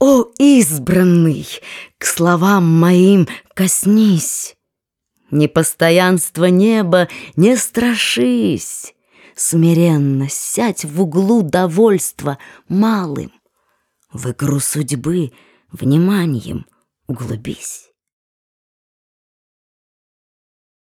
О, избранный, к словам моим коснись. Непостоянство неба не страшись, Смиренно сядь в углу довольства малым, В игру судьбы вниманием углубись.